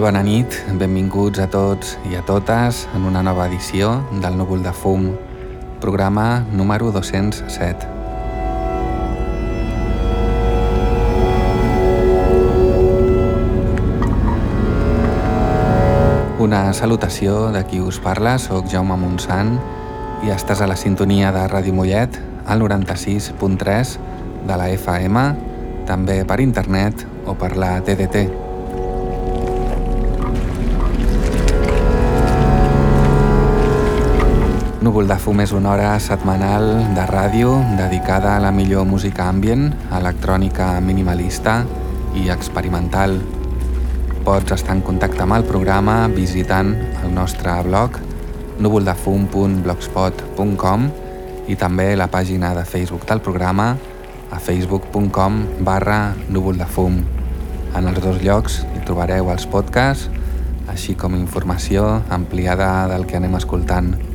Molt bona nit, benvinguts a tots i a totes en una nova edició del Núvol de Fum, programa número 207. Una salutació de qui us parla, sóc Jaume Montsant i estàs a la sintonia de Ràdio Mollet al 96.3 de la FM, també per internet o per la TDT. Núvol de fum és una hora setmanal de ràdio dedicada a la millor música ambient, electrònica minimalista i experimental. Pots estar en contacte amb el programa visitant el nostre blog núvoldefum.blogspot.com i també la pàgina de Facebook del programa a facebook.com barra núvoldefum. En els dos llocs hi trobareu els podcasts, així com informació ampliada del que anem escoltant.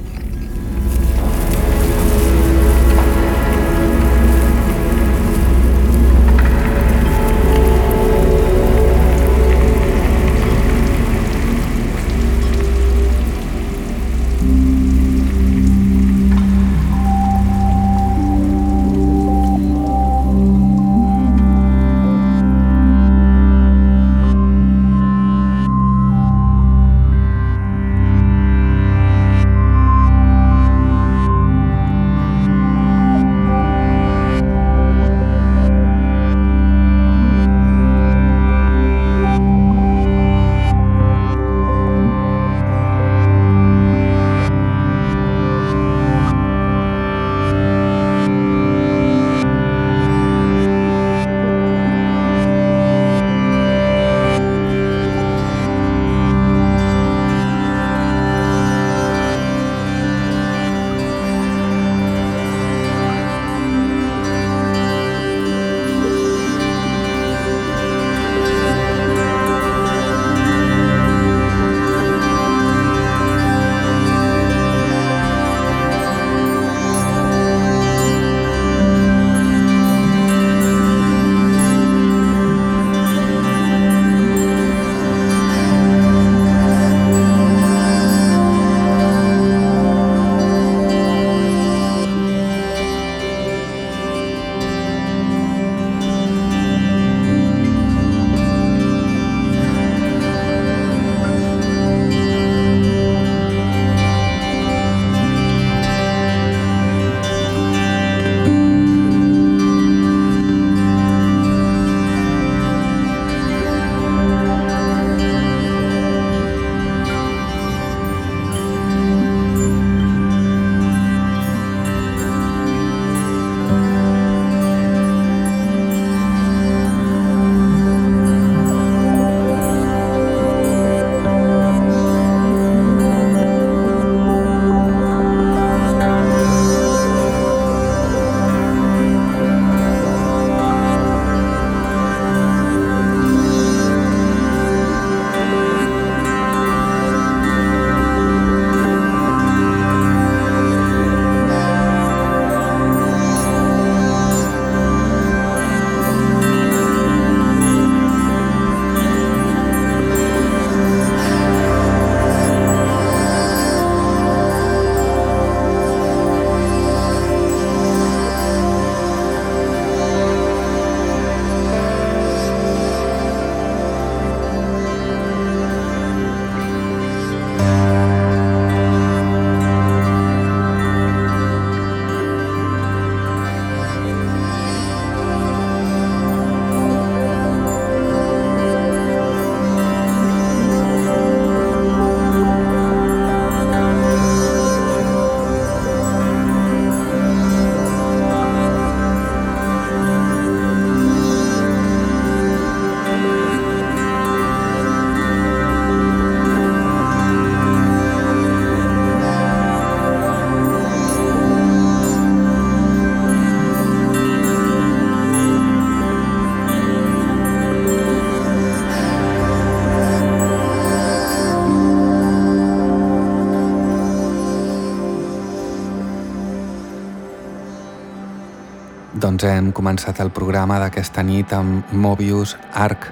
Doncs hem començat el programa d'aquesta nit amb Mobius Arc,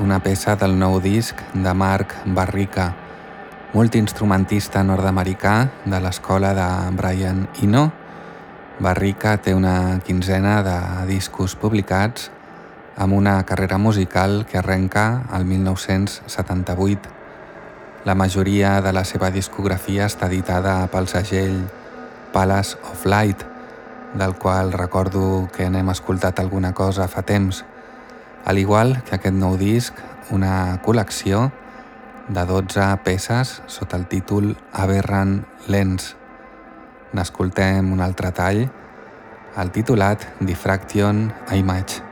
una peça del nou disc de Mark Barrica, multiinstrumentista nord-americà de l'escola de Brian Eno. Barrica té una quinzena de discos publicats amb una carrera musical que arrenca al 1978. La majoria de la seva discografia està editada pel segell Palace of Light, del qual recordo que n'hem escoltat alguna cosa fa temps, al igual que aquest nou disc, una col·lecció de 12 peces sota el títol Aberrant Lens. N'escoltem un altre tall, el titulat Diffraction Image.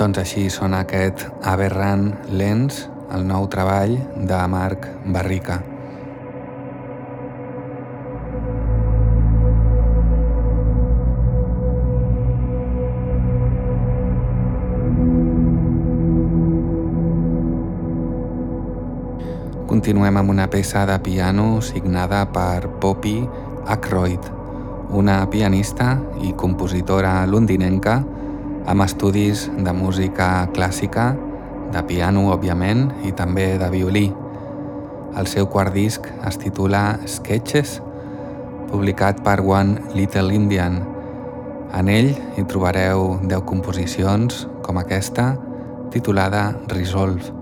Doncs així sona aquest Aberrant Lens, el nou treball de Marc Barrica. Continuem amb una peça de piano signada per Poppy Ackroyd, una pianista i compositora londinenca amb estudis de música clàssica, de piano, òbviament, i també de violí. El seu quart disc es titula Sketches, publicat per One Little Indian. En ell hi trobareu 10 composicions com aquesta, titulada Resolve.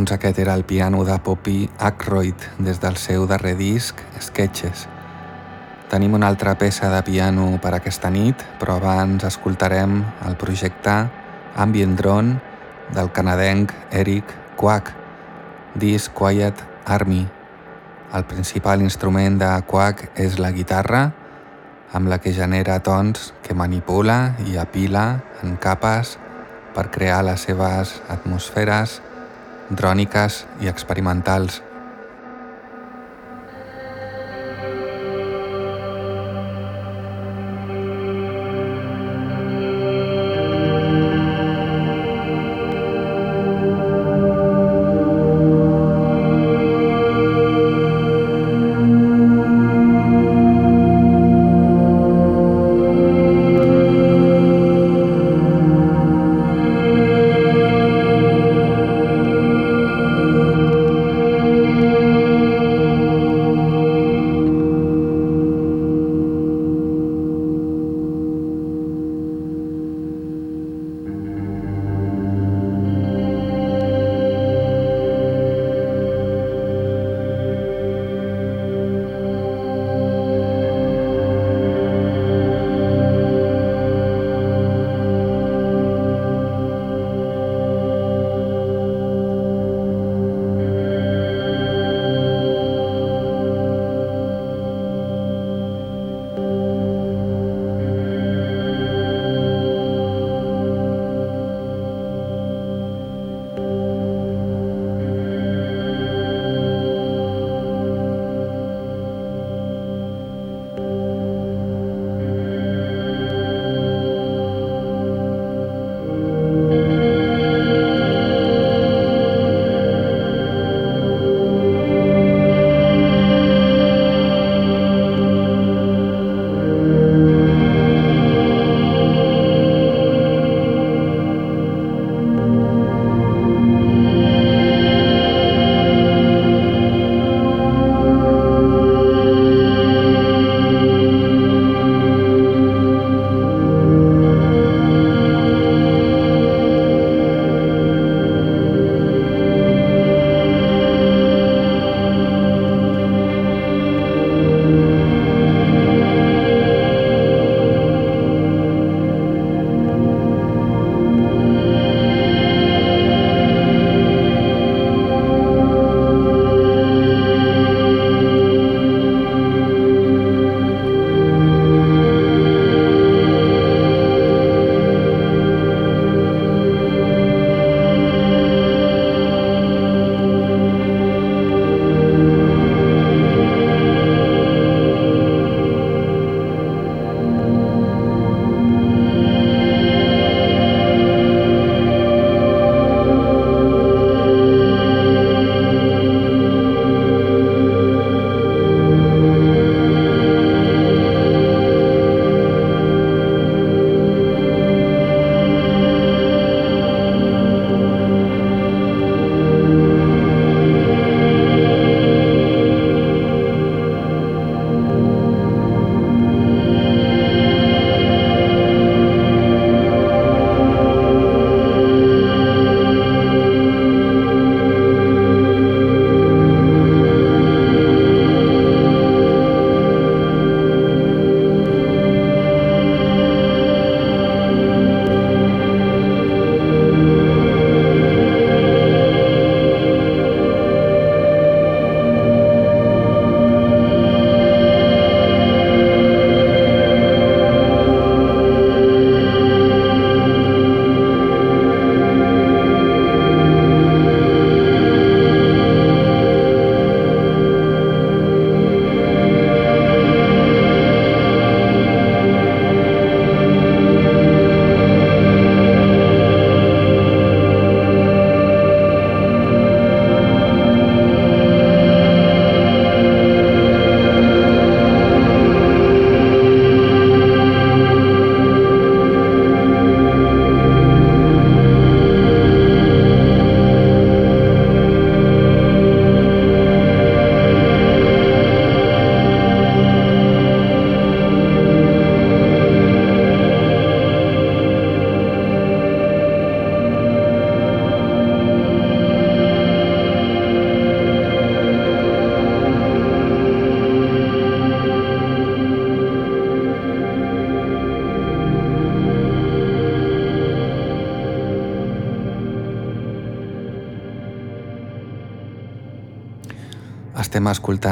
Doncs aquest era el piano de Poppy Ackroyd des del seu darrer disc, Sketches. Tenim una altra peça de piano per aquesta nit, però abans escoltarem el projecte Ambient Drone del canadenc Eric Quack, disc Quiet Army. El principal instrument de Quack és la guitarra, amb la que genera tons que manipula i apila en capes per crear les seves atmosferes dròniques i experimentals.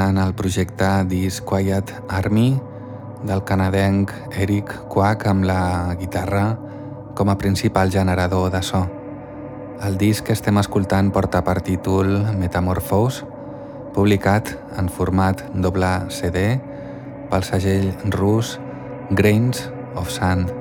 Escoltant el projecte This Quiet Army del canadenc Eric Quack amb la guitarra com a principal generador de so. El disc que estem escoltant porta per títol Metamorphose, publicat en format doble CD pel segell rus Grains of Sand.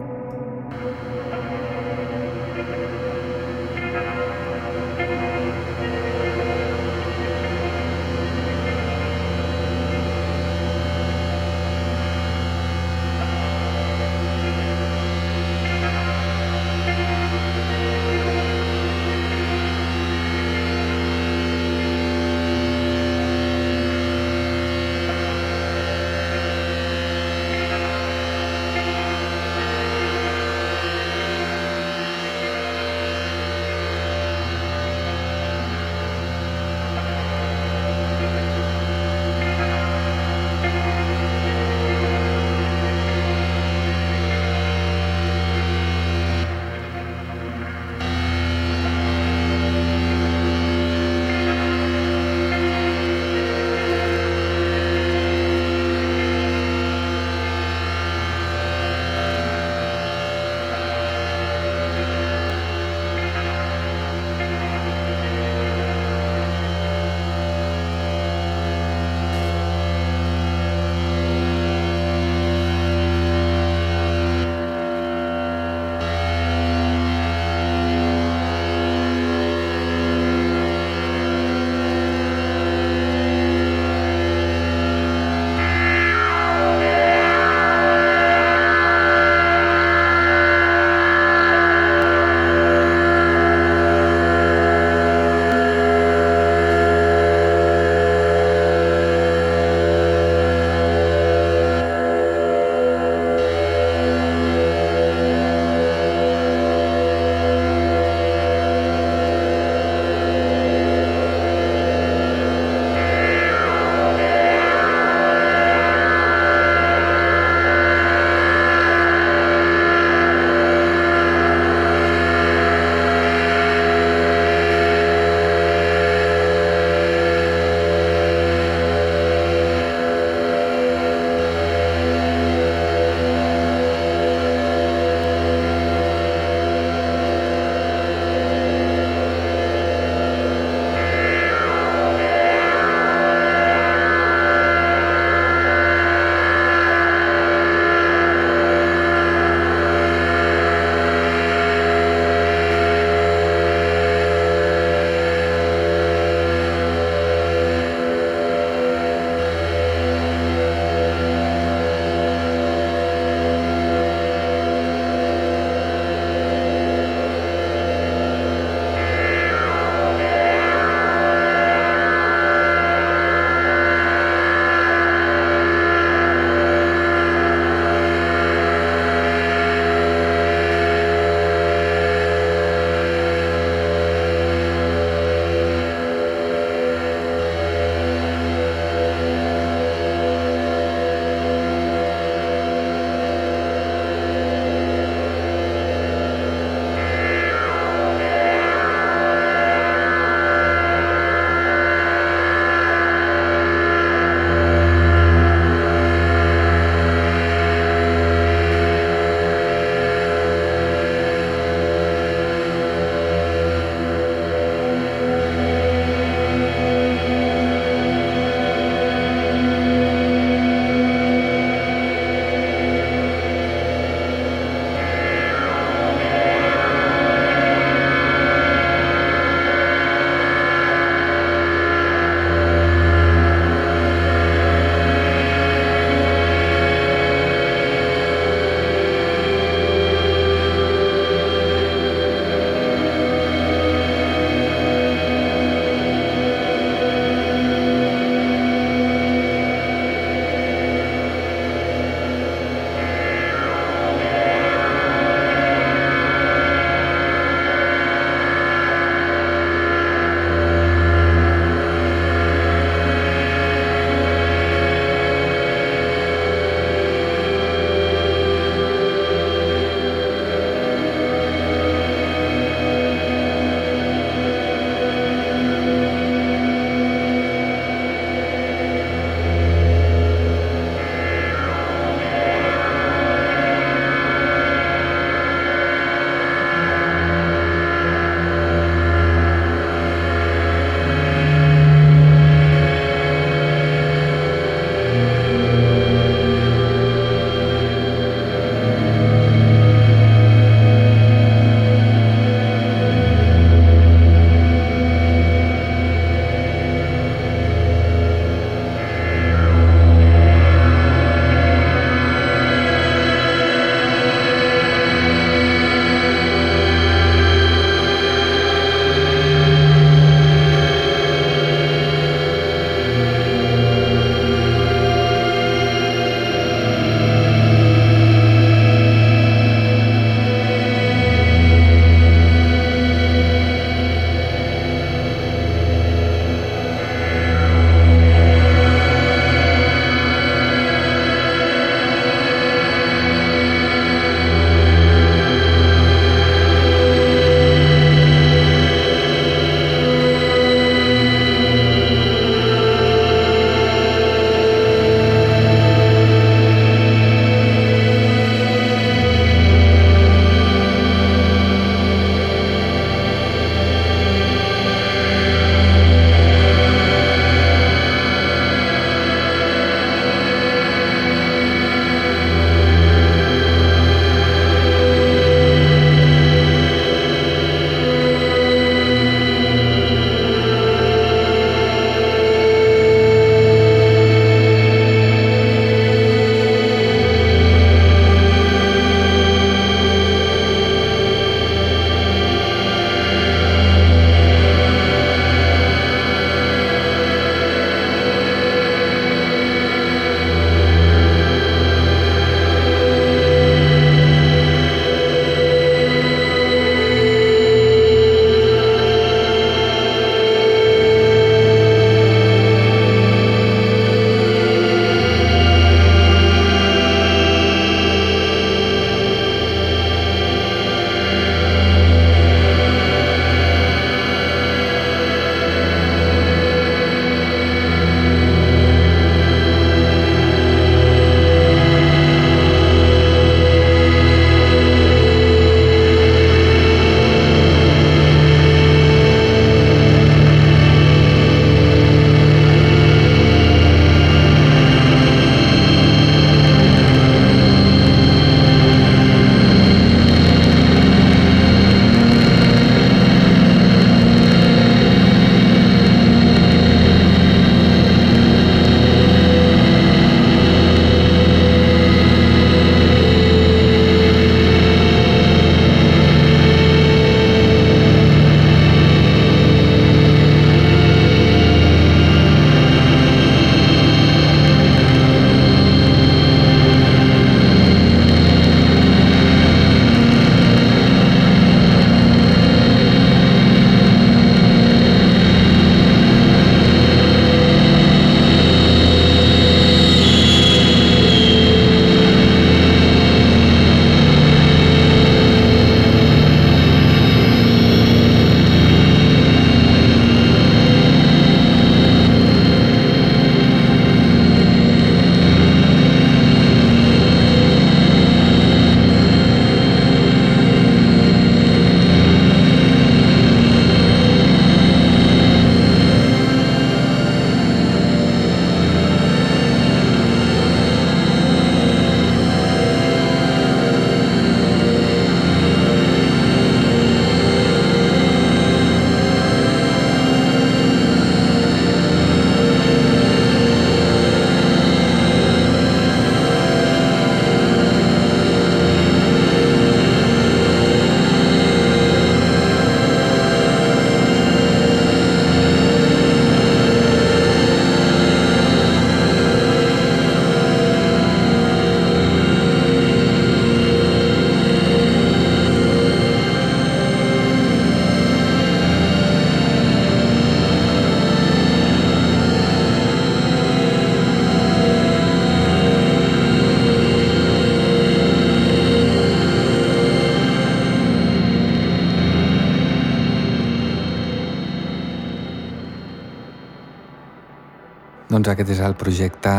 Doncs aquest és el projecte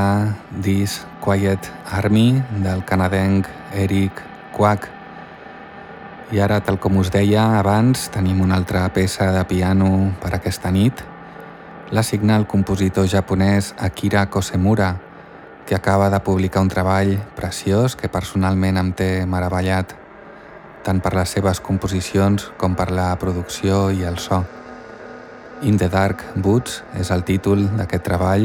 This Quiet Army del canadenc Eric Quack. I ara, tal com us deia abans, tenim una altra peça de piano per aquesta nit. La signa el compositor japonès Akira Kosemura, que acaba de publicar un treball preciós que personalment em té meravellat, tant per les seves composicions com per la producció i el so. In the Dark Boots és el títol d'aquest treball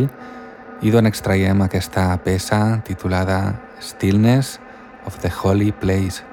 i d'on extraiem aquesta peça titulada Stillness of the Holy Place.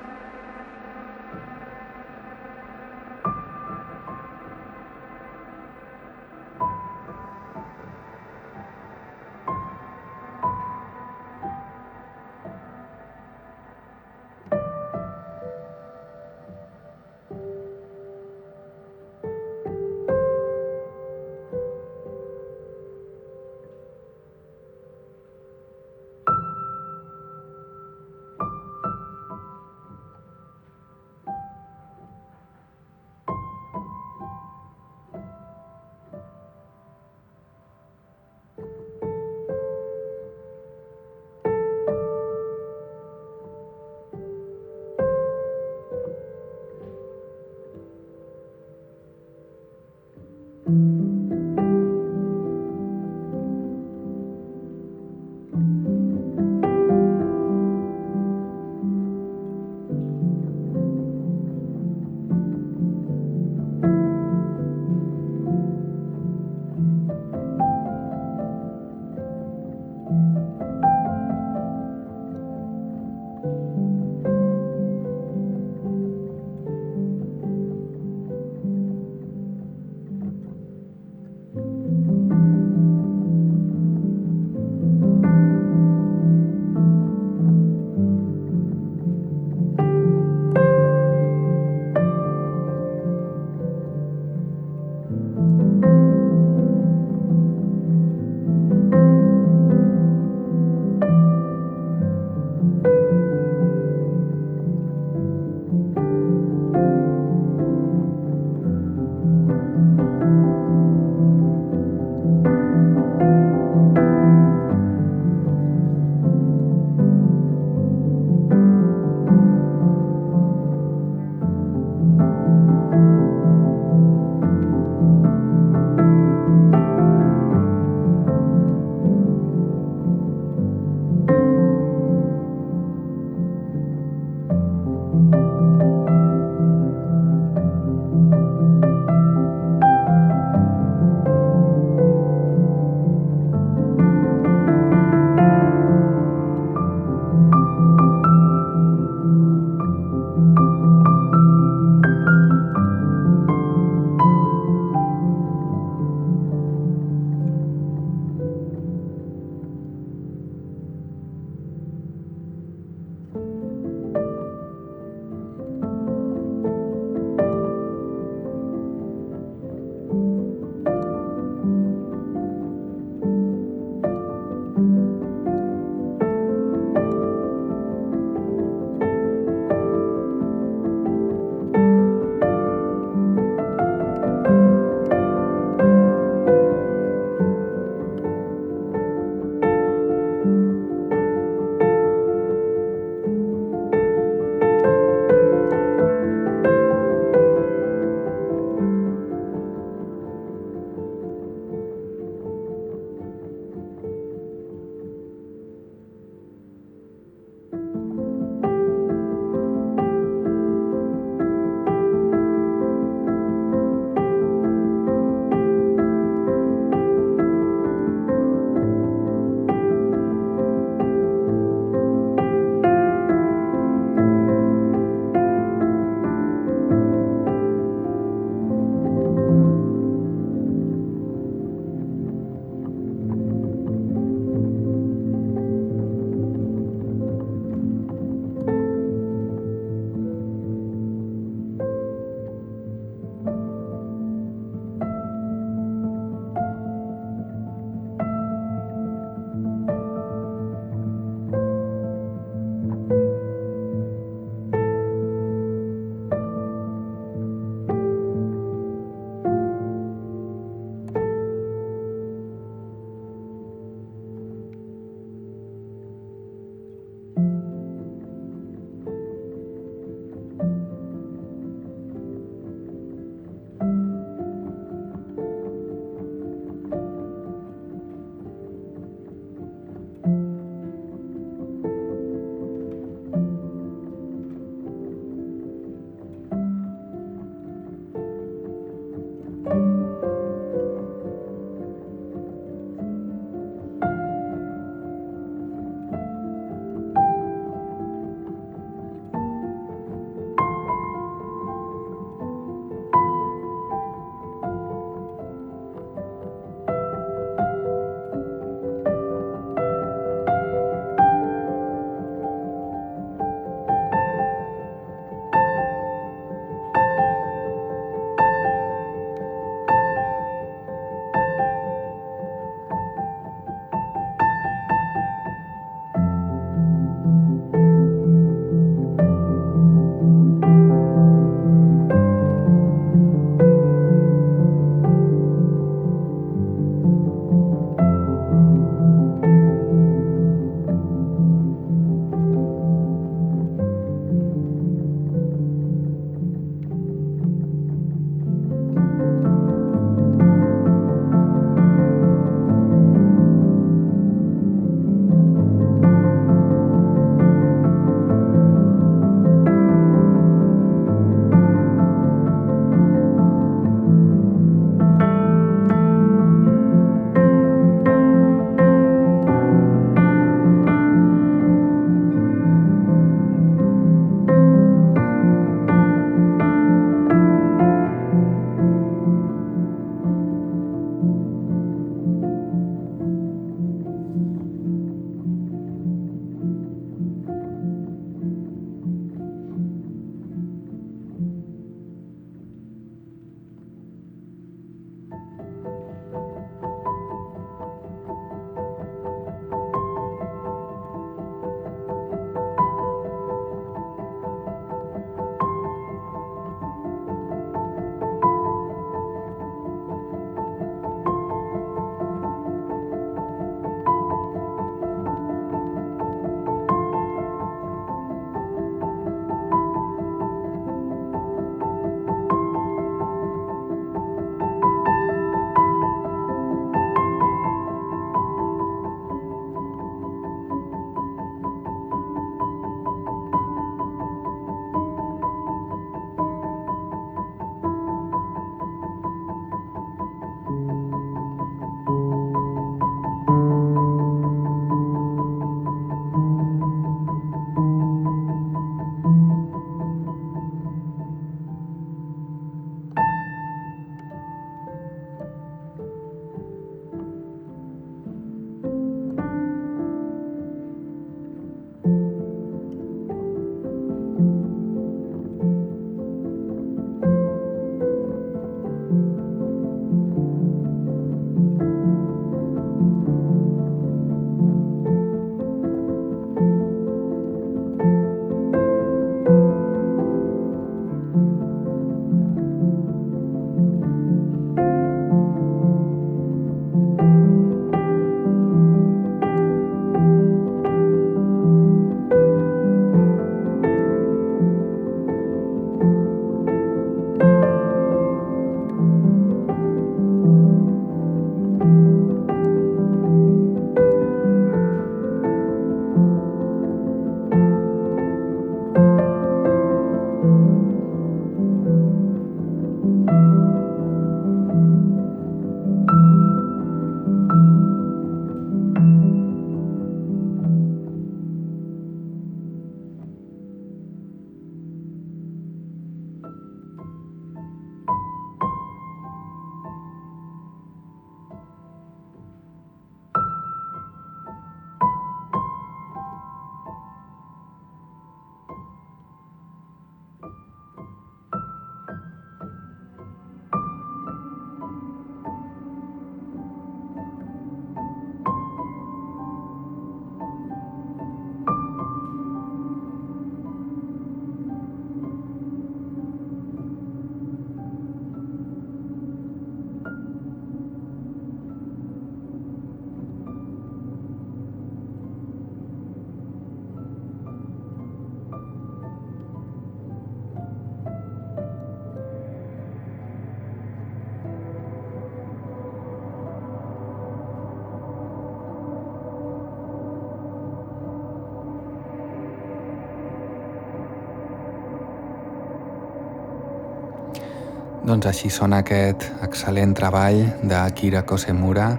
Doncs així sona aquest excel·lent treball d'Akira Kosemura,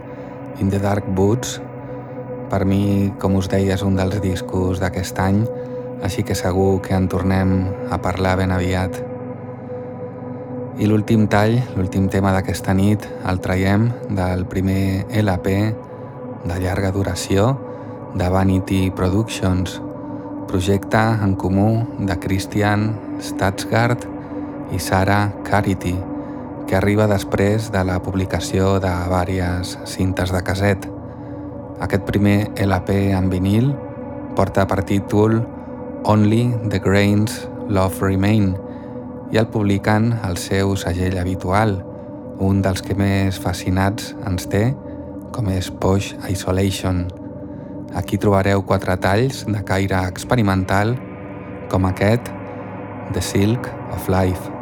In the Dark Woods. Per mi, com us deia, és un dels discos d'aquest any, així que segur que en tornem a parlar ben aviat. I l'últim tall, l'últim tema d'aquesta nit, el traiem del primer LP de llarga duració de Vanity Productions, projecte en comú de Christian Statsgaard i Sarah Carity, que arriba després de la publicació de vàries cintes de caset. Aquest primer LP en vinil porta per títol Only the Grains Love Remain i el publiquen al seu segell habitual, un dels que més fascinats ens té, com és Posh Isolation. Aquí trobareu quatre talls de caire experimental com aquest The Silk of Life.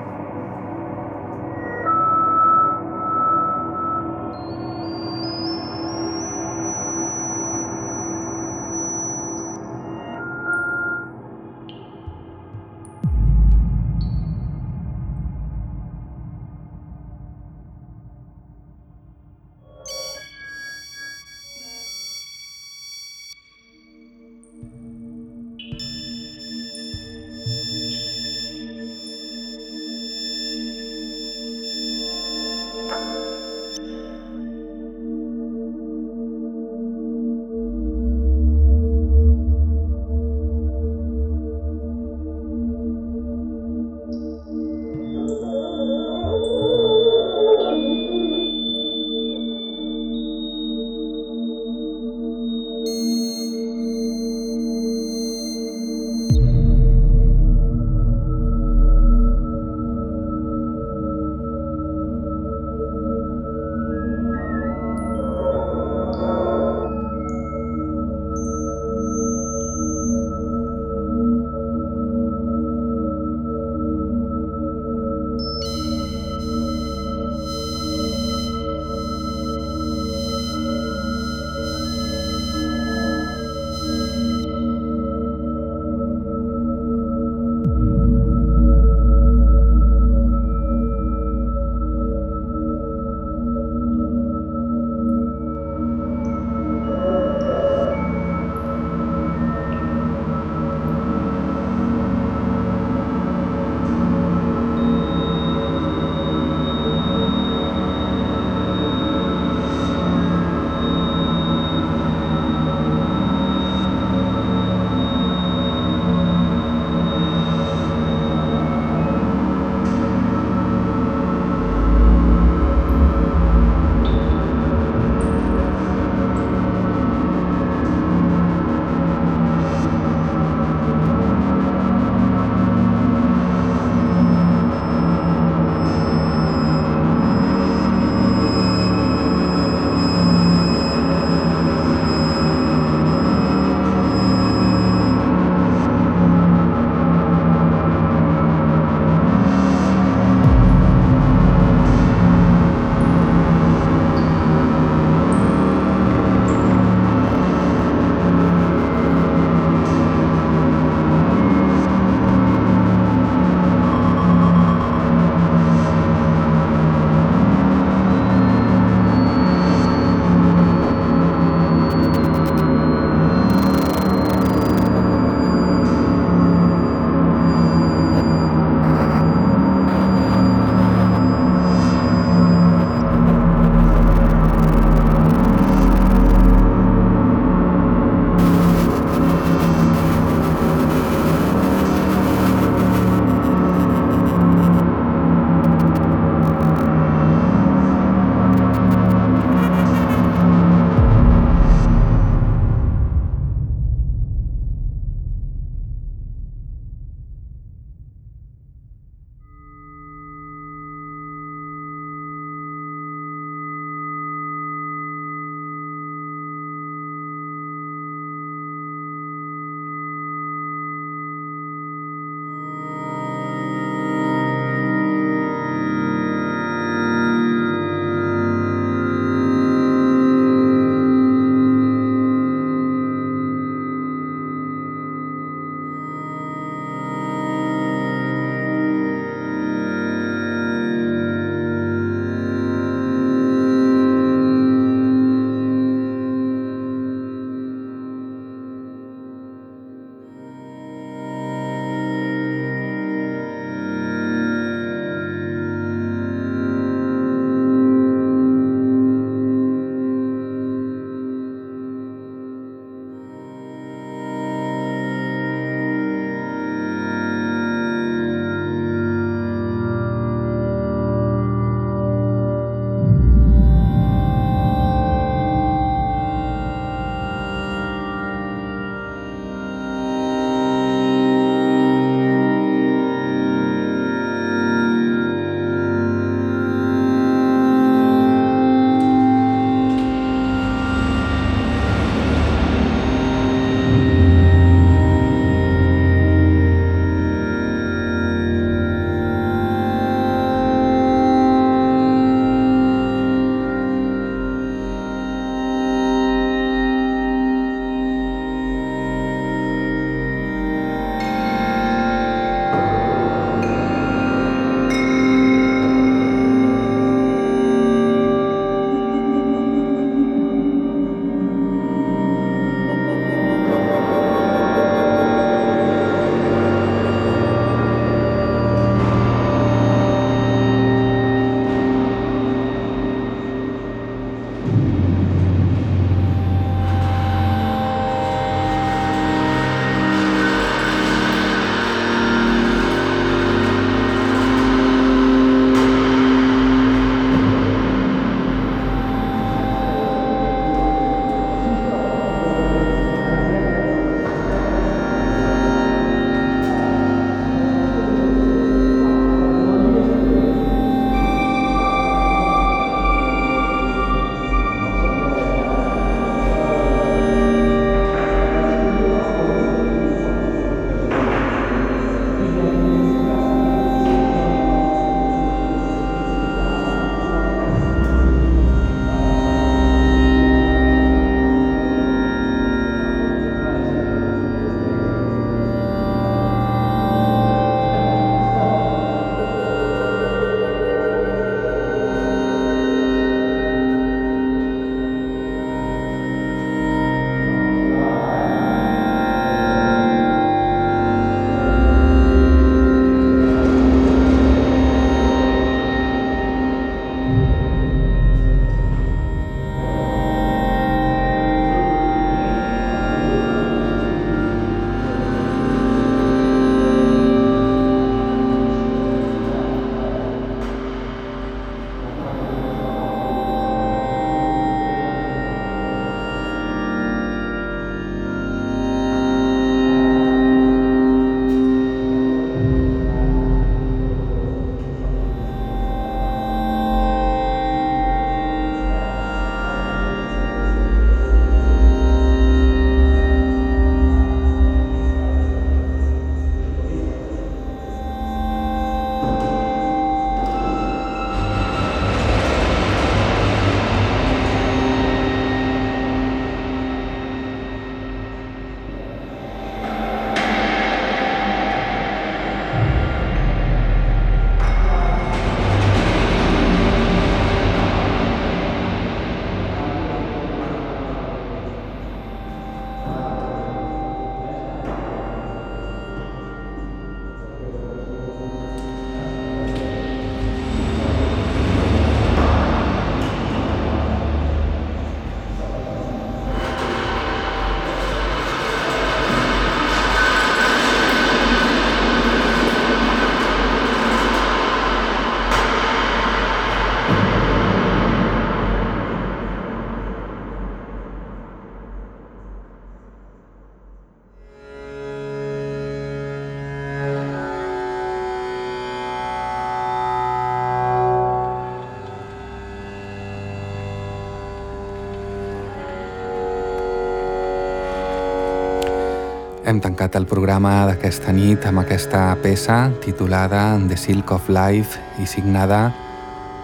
Hem tancat el programa d'aquesta nit amb aquesta peça titulada The Silk of Life i signada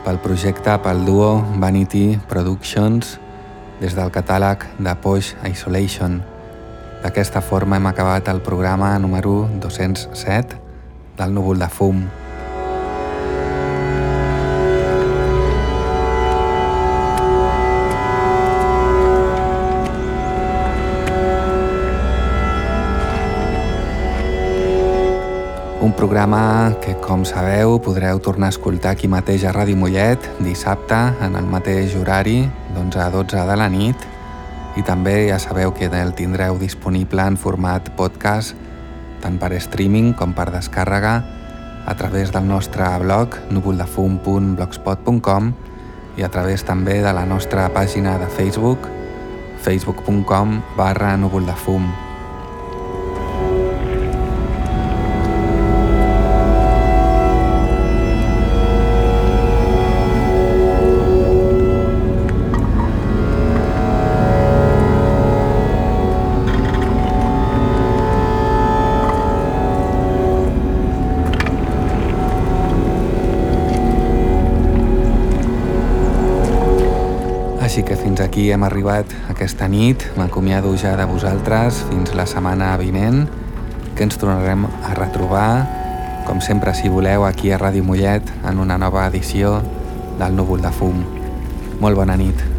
pel projecte pel duo Vanity Productions des del catàleg de Posh Isolation. D'aquesta forma hem acabat el programa número 207 del núvol de fum. Programa que, com sabeu, podreu tornar a escoltar aquí mateix a Ràdio Mollet dissabte en el mateix horari, d'11 a 12 de la nit, i també ja sabeu que el tindreu disponible en format podcast tant per streaming com per descàrrega a través del nostre blog núvoldefum.blogspot.com i a través també de la nostra pàgina de Facebook facebook.com barra núvoldefum.com fins aquí hem arribat aquesta nit. M'acomiado ja de vosaltres fins la setmana vinent, que ens tornarem a retrobar, com sempre, si voleu, aquí a Ràdio Mollet, en una nova edició del Núvol de Fum. Molt bona nit.